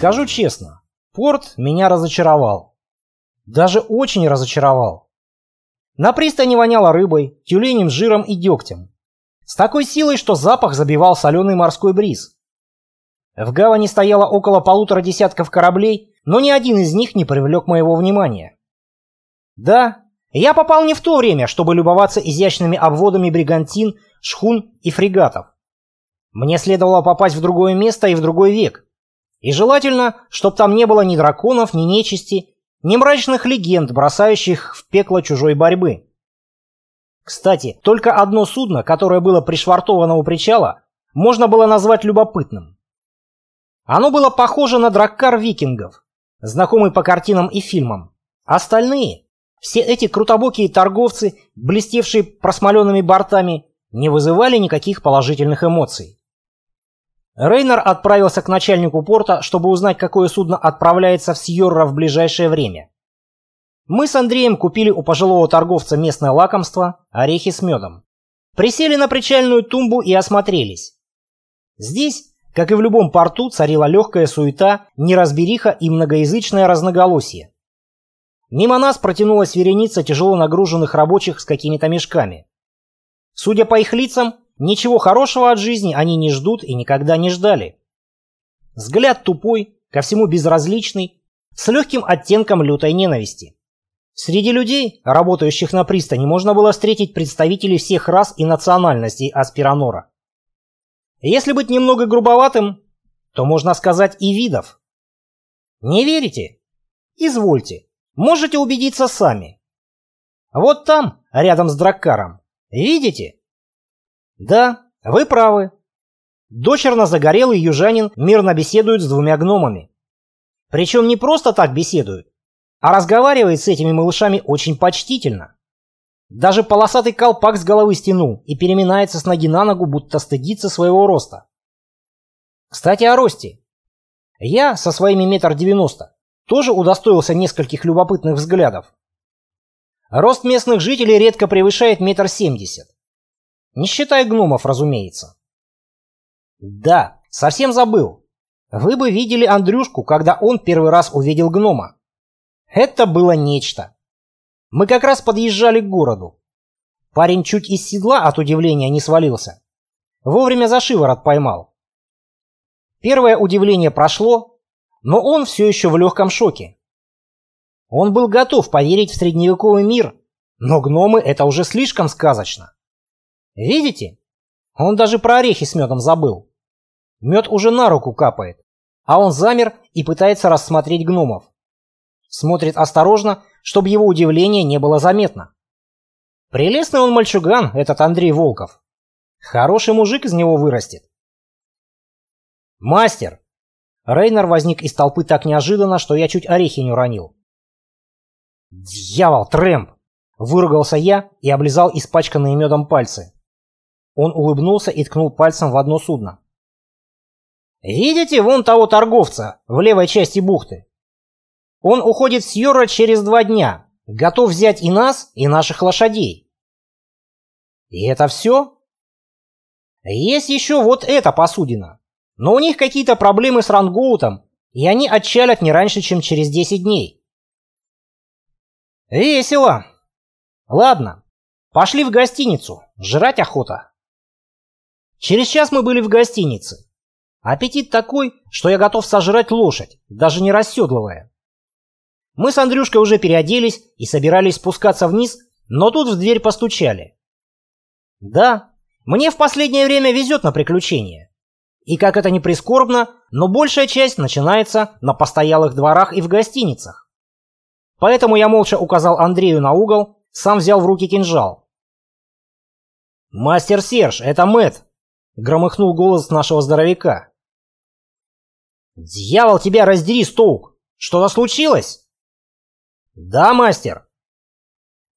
Скажу честно, порт меня разочаровал. Даже очень разочаровал. На пристани воняло рыбой, тюленем жиром и дегтем. С такой силой, что запах забивал соленый морской бриз. В гавани стояло около полутора десятков кораблей, но ни один из них не привлек моего внимания. Да, я попал не в то время, чтобы любоваться изящными обводами бригантин, шхун и фрегатов. Мне следовало попасть в другое место и в другой век. И желательно, чтобы там не было ни драконов, ни нечисти, ни мрачных легенд, бросающих в пекло чужой борьбы. Кстати, только одно судно, которое было пришвартовано у причала, можно было назвать любопытным. Оно было похоже на драккар викингов, знакомый по картинам и фильмам. Остальные, все эти крутобокие торговцы, блестевшие просмоленными бортами, не вызывали никаких положительных эмоций. Рейнер отправился к начальнику порта, чтобы узнать, какое судно отправляется в Сьорра в ближайшее время. Мы с Андреем купили у пожилого торговца местное лакомство – орехи с медом. Присели на причальную тумбу и осмотрелись. Здесь, как и в любом порту, царила легкая суета, неразбериха и многоязычное разноголосие. Мимо нас протянулась вереница тяжело нагруженных рабочих с какими-то мешками. Судя по их лицам, ничего хорошего от жизни они не ждут и никогда не ждали. Взгляд тупой, ко всему безразличный, с легким оттенком лютой ненависти. Среди людей, работающих на пристани, можно было встретить представителей всех рас и национальностей Аспиранора. Если быть немного грубоватым, то можно сказать и видов. Не верите? Извольте. Можете убедиться сами. Вот там, рядом с Драккаром, видите? Да, вы правы. Дочерно загорелый южанин мирно беседует с двумя гномами. Причем не просто так беседуют, а разговаривает с этими малышами очень почтительно. Даже полосатый колпак с головы стянул и переминается с ноги на ногу, будто стыдится своего роста. Кстати, о росте. Я со своими метр девяносто тоже удостоился нескольких любопытных взглядов. Рост местных жителей редко превышает метр семьдесят. Не считая гномов, разумеется. Да, совсем забыл. Вы бы видели Андрюшку, когда он первый раз увидел гнома. Это было нечто. Мы как раз подъезжали к городу. Парень чуть из седла от удивления не свалился. Вовремя за шиворот поймал. Первое удивление прошло, но он все еще в легком шоке. Он был готов поверить в средневековый мир, но гномы это уже слишком сказочно. Видите? Он даже про орехи с медом забыл. Мед уже на руку капает, а он замер и пытается рассмотреть гномов. Смотрит осторожно, чтобы его удивление не было заметно. Прелестный он мальчуган, этот Андрей Волков. Хороший мужик из него вырастет. «Мастер!» Рейнер возник из толпы так неожиданно, что я чуть орехи не уронил. «Дьявол, Трэмп!» Выругался я и облизал испачканные медом пальцы. Он улыбнулся и ткнул пальцем в одно судно. «Видите вон того торговца в левой части бухты? Он уходит с Йора через два дня, готов взять и нас, и наших лошадей. И это все? Есть еще вот эта посудина, но у них какие-то проблемы с рангоутом, и они отчалят не раньше, чем через 10 дней. Весело. Ладно, пошли в гостиницу, жрать охота. Через час мы были в гостинице. Аппетит такой, что я готов сожрать лошадь, даже не расседлывая. Мы с Андрюшкой уже переоделись и собирались спускаться вниз, но тут в дверь постучали. Да, мне в последнее время везет на приключения. И как это ни прискорбно, но большая часть начинается на постоялых дворах и в гостиницах. Поэтому я молча указал Андрею на угол, сам взял в руки кинжал. «Мастер Серж, это Мэт, громыхнул голос нашего здоровяка. «Дьявол тебя раздери, Стоук! Что-то случилось?» «Да, мастер».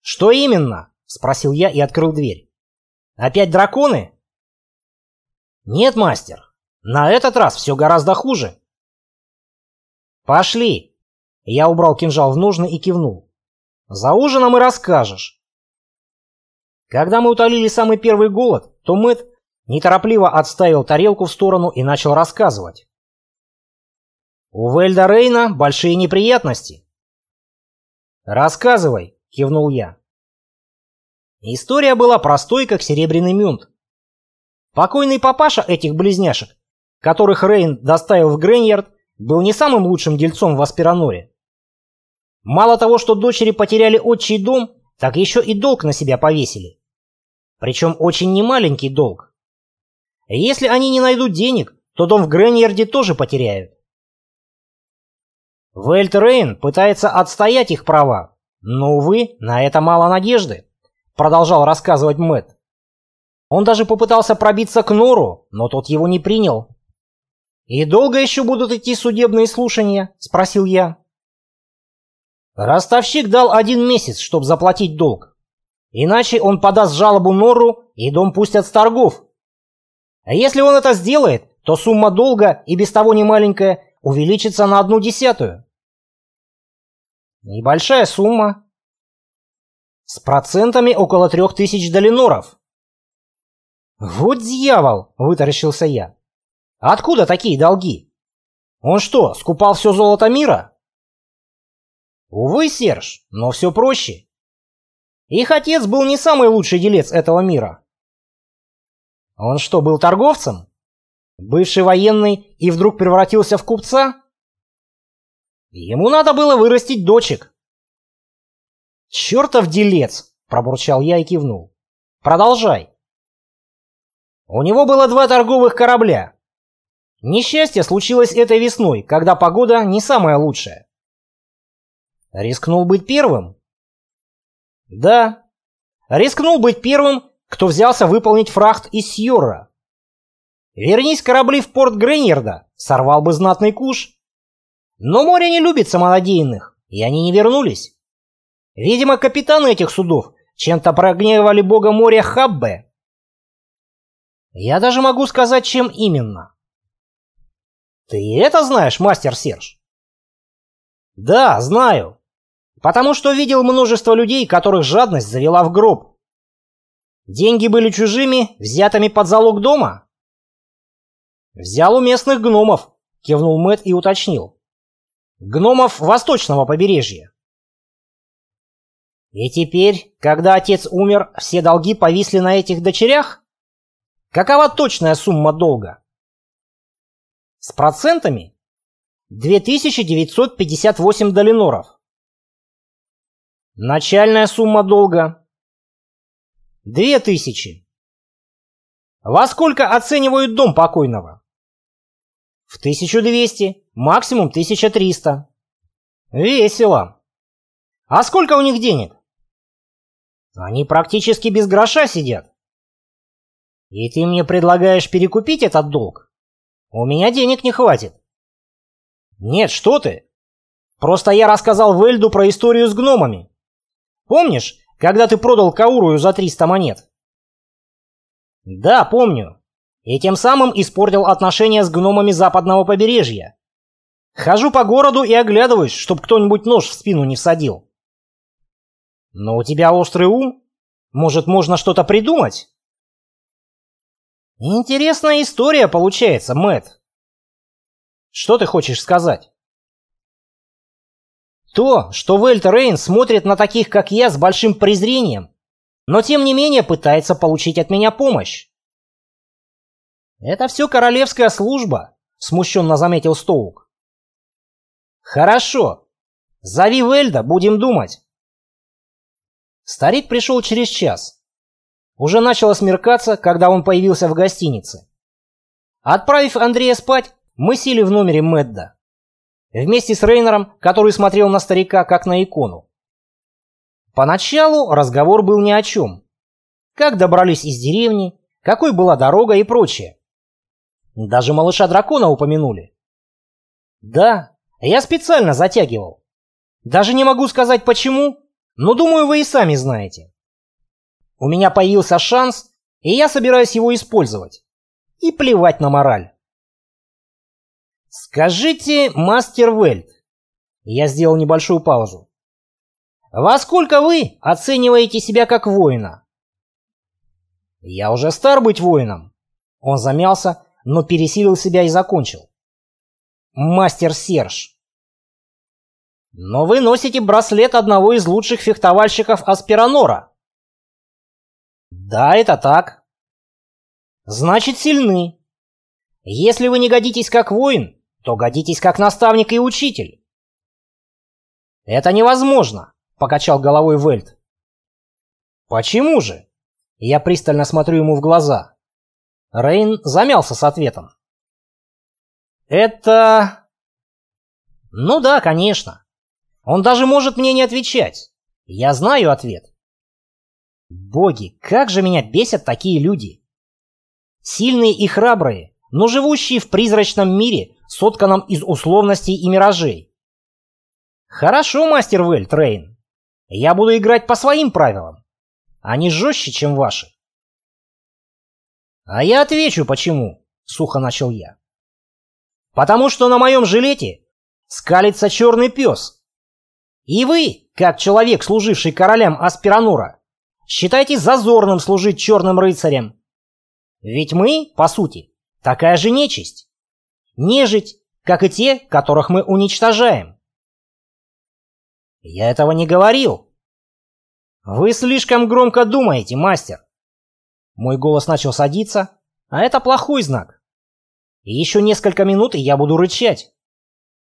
«Что именно?» — спросил я и открыл дверь. «Опять драконы?» «Нет, мастер. На этот раз все гораздо хуже». «Пошли!» Я убрал кинжал в ножны и кивнул. «За ужином и расскажешь». Когда мы утолили самый первый голод, то Мэтт неторопливо отставил тарелку в сторону и начал рассказывать. У Вельда Рейна большие неприятности. «Рассказывай», — кивнул я. История была простой, как серебряный мюнт. Покойный папаша этих близняшек, которых Рейн доставил в Грейньярд, был не самым лучшим дельцом в Аспираноре. Мало того, что дочери потеряли отчий дом, так еще и долг на себя повесили. Причем очень немаленький долг. Если они не найдут денег, то дом в Грейньярде тоже потеряют. Вельт Рейн пытается отстоять их права, но, увы, на это мало надежды, продолжал рассказывать Мэтт. Он даже попытался пробиться к Нору, но тот его не принял. «И долго еще будут идти судебные слушания?» – спросил я. Ростовщик дал один месяц, чтобы заплатить долг. Иначе он подаст жалобу Нору, и дом пустят с торгов. А если он это сделает, то сумма долга, и без того немаленькая, увеличится на одну десятую. Небольшая сумма. С процентами около трех тысяч долиноров. Вот дьявол, вытаращился я. Откуда такие долги? Он что, скупал все золото мира? Увы, Серж, но все проще. Их отец был не самый лучший делец этого мира. Он что, был торговцем? Бывший военный и вдруг превратился в купца? Ему надо было вырастить дочек. «Чертов делец!» – пробурчал я и кивнул. «Продолжай». У него было два торговых корабля. Несчастье случилось этой весной, когда погода не самая лучшая. Рискнул быть первым? Да. Рискнул быть первым, кто взялся выполнить фрахт из Сьорра. Вернись корабли в порт Грейнерда, сорвал бы знатный куш. Но море не любит самонадеянных, и они не вернулись. Видимо, капитаны этих судов чем-то прогневали бога моря Хаббе. Я даже могу сказать, чем именно. Ты это знаешь, мастер Серж? Да, знаю. Потому что видел множество людей, которых жадность завела в гроб. Деньги были чужими, взятыми под залог дома? Взял у местных гномов, кивнул Мэт и уточнил. Гномов восточного побережья. И теперь, когда отец умер, все долги повисли на этих дочерях? Какова точная сумма долга? С процентами? 2958 долиноров. Начальная сумма долга? 2000. Во сколько оценивают дом покойного? В 1200, максимум 1300. Весело. А сколько у них денег? Они практически без гроша сидят. И ты мне предлагаешь перекупить этот долг? У меня денег не хватит. Нет, что ты? Просто я рассказал Вельду про историю с гномами. Помнишь, когда ты продал Каурую за 300 монет? Да, помню и тем самым испортил отношения с гномами западного побережья. Хожу по городу и оглядываюсь, чтоб кто-нибудь нож в спину не всадил. Но у тебя острый ум? Может, можно что-то придумать? Интересная история получается, Мэт. Что ты хочешь сказать? То, что Вельт Рейн смотрит на таких, как я, с большим презрением, но тем не менее пытается получить от меня помощь. «Это все королевская служба», — смущенно заметил Стоук. «Хорошо. Зови Вельда, будем думать». Старик пришел через час. Уже начало смеркаться, когда он появился в гостинице. Отправив Андрея спать, мы сели в номере Мэдда. Вместе с Рейнером, который смотрел на старика, как на икону. Поначалу разговор был ни о чем. Как добрались из деревни, какой была дорога и прочее. Даже малыша дракона упомянули. Да, я специально затягивал. Даже не могу сказать почему, но думаю, вы и сами знаете. У меня появился шанс, и я собираюсь его использовать. И плевать на мораль. Скажите, мастер Вельт, я сделал небольшую паузу. Во сколько вы оцениваете себя как воина? Я уже стар быть воином. Он замялся, но пересилил себя и закончил. мастер Серж. Но вы носите браслет одного из лучших фехтовальщиков Аспиранора. Да, это так. Значит, сильны. Если вы не годитесь как воин, то годитесь как наставник и учитель. Это невозможно, покачал головой Вельт. Почему же? Я пристально смотрю ему в глаза. Рейн замялся с ответом. Это... Ну да, конечно. Он даже может мне не отвечать. Я знаю ответ. Боги, как же меня бесят такие люди. Сильные и храбрые, но живущие в призрачном мире, сотканном из условностей и миражей. Хорошо, мастер Вэль, Трейн. Я буду играть по своим правилам. Они жестче, чем ваши. А я отвечу, почему, сухо начал я. Потому что на моем жилете скалится черный пес. И вы, как человек, служивший королям Аспиранура, считаете зазорным служить черным рыцарям. Ведь мы, по сути, такая же нечисть. Нежить, как и те, которых мы уничтожаем. Я этого не говорил. Вы слишком громко думаете, мастер. Мой голос начал садиться, а это плохой знак. И еще несколько минут, и я буду рычать.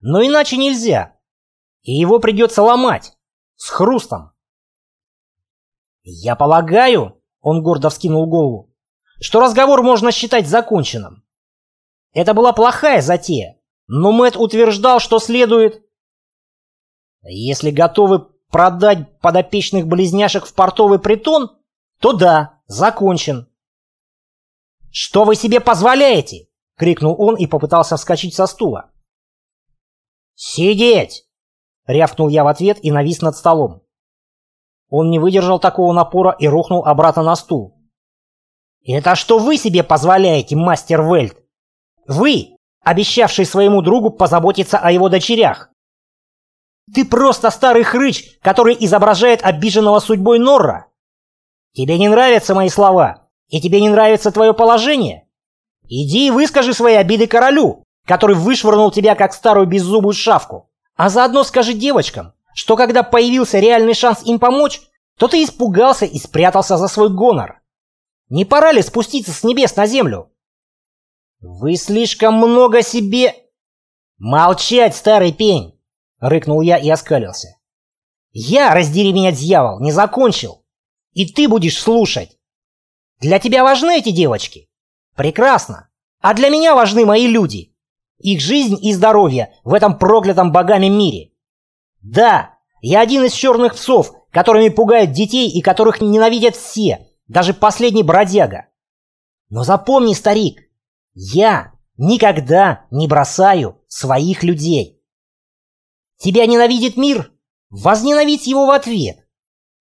Но иначе нельзя. И его придется ломать. С хрустом. Я полагаю, он гордо вскинул голову, что разговор можно считать законченным. Это была плохая затея, но Мэтт утверждал, что следует... Если готовы продать подопечных близняшек в портовый притон, то да, закончен. Что вы себе позволяете? — крикнул он и попытался вскочить со стула. «Сидеть!» — рявкнул я в ответ и навис над столом. Он не выдержал такого напора и рухнул обратно на стул. «Это что вы себе позволяете, мастер Вельт? Вы, обещавший своему другу позаботиться о его дочерях? Ты просто старый хрыч, который изображает обиженного судьбой Норра. Тебе не нравятся мои слова, и тебе не нравится твое положение?» Иди и выскажи свои обиды королю, который вышвырнул тебя как старую беззубую шавку. А заодно скажи девочкам, что когда появился реальный шанс им помочь, то ты испугался и спрятался за свой гонор. Не пора ли спуститься с небес на землю? Вы слишком много себе... Молчать, старый пень! Рыкнул я и оскалился. Я, раздери меня, дьявол, не закончил. И ты будешь слушать. Для тебя важны эти девочки? Прекрасно. А для меня важны мои люди. Их жизнь и здоровье в этом проклятом богами мире. Да, я один из черных псов, которыми пугают детей и которых ненавидят все, даже последний бродяга. Но запомни, старик, я никогда не бросаю своих людей. Тебя ненавидит мир? Возненавидь его в ответ.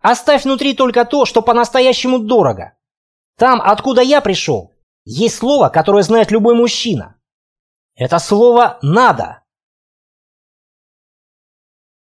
Оставь внутри только то, что по-настоящему дорого. Там, откуда я пришел, есть слово, которое знает любой мужчина. Это слово «надо».